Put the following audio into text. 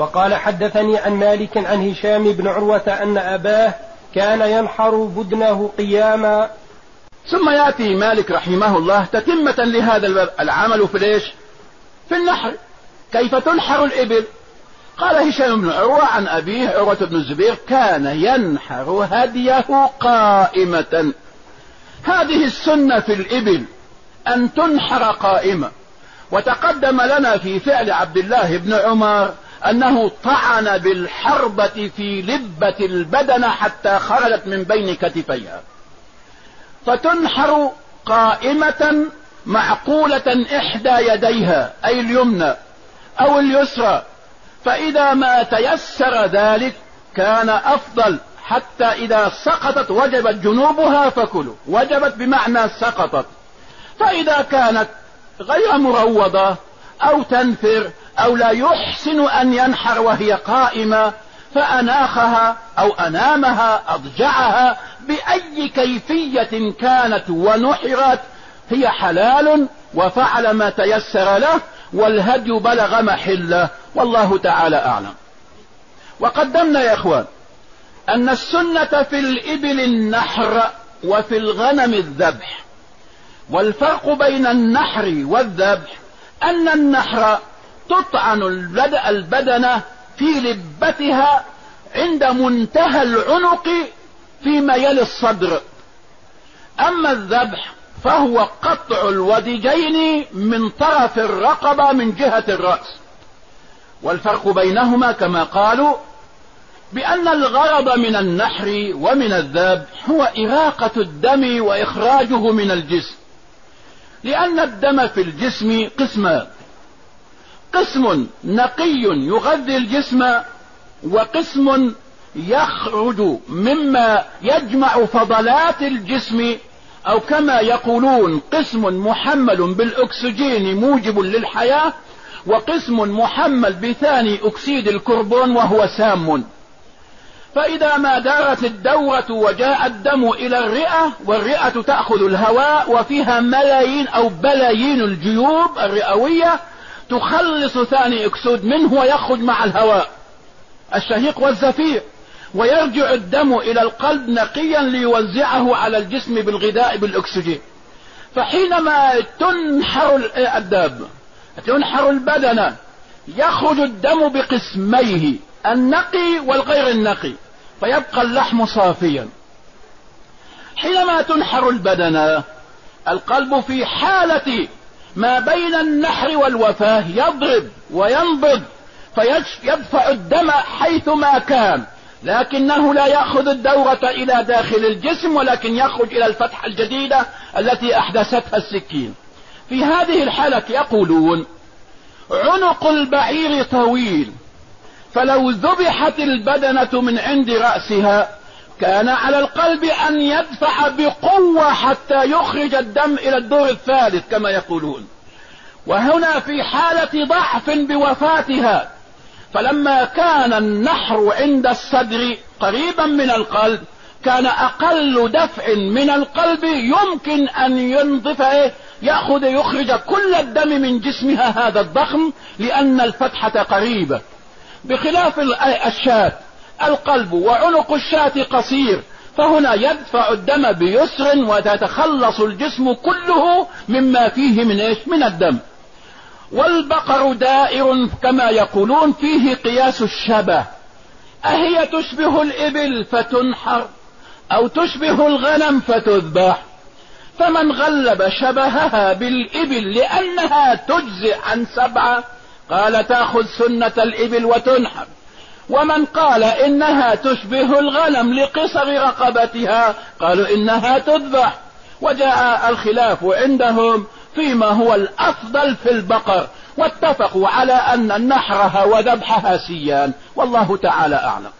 وقال حدثني عن مالك عن هشام بن عروة أن أباه كان ينحر بدنه قياما. ثم يأتي مالك رحمه الله تتمة لهذا العمل في ليش في النحر. كيف تنحر الإبل؟ قال هشام بن عروة عن أبيه عروة بن الزبير كان ينحر هديه قائمة. هذه السنة في الإبل أن تنحر قائمة. وتقدم لنا في فعل عبد الله بن عمر أنه طعن بالحربة في لبة البدن حتى خرجت من بين كتفيها. فتنحر قائمة معقولة إحدى يديها أي اليمنى أو اليسرى. فإذا ما تيسر ذلك كان أفضل حتى إذا سقطت وجبت جنوبها فكلوا. وجبت بمعنى سقطت. فإذا كانت غير مروضة أو تنفر أو لا يحسن أن ينحر وهي قائمة فأناخها أو أنامها أضجعها بأي كيفية كانت ونحرت هي حلال وفعل ما تيسر له والهدي بلغ محله والله تعالى أعلم. وقدمنا يا إخوان أن السنة في الإبل النحر وفي الغنم الذبح والفرق بين النحر والذبح أن النحر تطعن البدن في لبتها عند منتهى العنق فيما يلي الصدر. أما الذبح فهو قطع الودجين من طرف الرقبة من جهة الرأس. والفرق بينهما كما قالوا بأن الغرض من النحر ومن الذبح هو إراقة الدم وإخراجه من الجسم. لأن الدم في الجسم قسمان. قسم نقي يغذي الجسم وقسم يخرج مما يجمع فضلات الجسم أو كما يقولون قسم محمل بالأكسجين موجب للحياة وقسم محمل بثاني أكسيد الكربون وهو سام. فإذا ما دارت الدورة وجاء الدم إلى الرئة والرئة تأخذ الهواء وفيها ملايين أو بلايين الجيوب الرئوية تخلص ثاني اكسيد منه ويخرج مع الهواء. الشهيق والزفير. ويرجع الدم إلى القلب نقيا ليوزعه على الجسم بالغذاء بالأكسجين. فحينما تنحر الدابة تنحر البدن يخرج الدم بقسميه النقي والغير النقي فيبقى اللحم صافيا. حينما تنحر البدن القلب في حالة ما بين النحر والوفاة يضرب وينبض فيدفع الدم حيثما كان لكنه لا يأخذ الدورة إلى داخل الجسم ولكن يخرج إلى الفتحة الجديدة التي أحدثتها السكين. في هذه الحالة يقولون عنق البعير طويل فلو ذبحت البدنة من عند رأسها كان على القلب أن يدفع بقوة حتى يخرج الدم إلى الدور الثالث كما يقولون. وهنا في حالة ضعف بوفاتها فلما كان النحر عند الصدر قريبا من القلب كان أقل دفع من القلب يمكن أن ينظف إيه يأخذ يخرج كل الدم من جسمها هذا الضخم لأن الفتحة قريبة. بخلاف الشاة القلب وعنق الشاة قصير فهنا يدفع الدم بيسر وتتخلص الجسم كله مما فيه من إيش؟ من الدم. والبقر دائر كما يقولون فيه قياس الشبه. أهي تشبه الإبل فتنحر أو تشبه الغنم فتذبح. فمن غلب شبهها بالإبل لأنها تجزئ عن سبعة قال تأخذ سنة الإبل وتنحر. ومن قال إنها تشبه الغنم لقصر رقبتها قالوا إنها تذبح. وجاء الخلاف عندهم فيما هو الأفضل في البقر واتفقوا على أن نحرها وذبحها سيان. والله تعالى أعلم.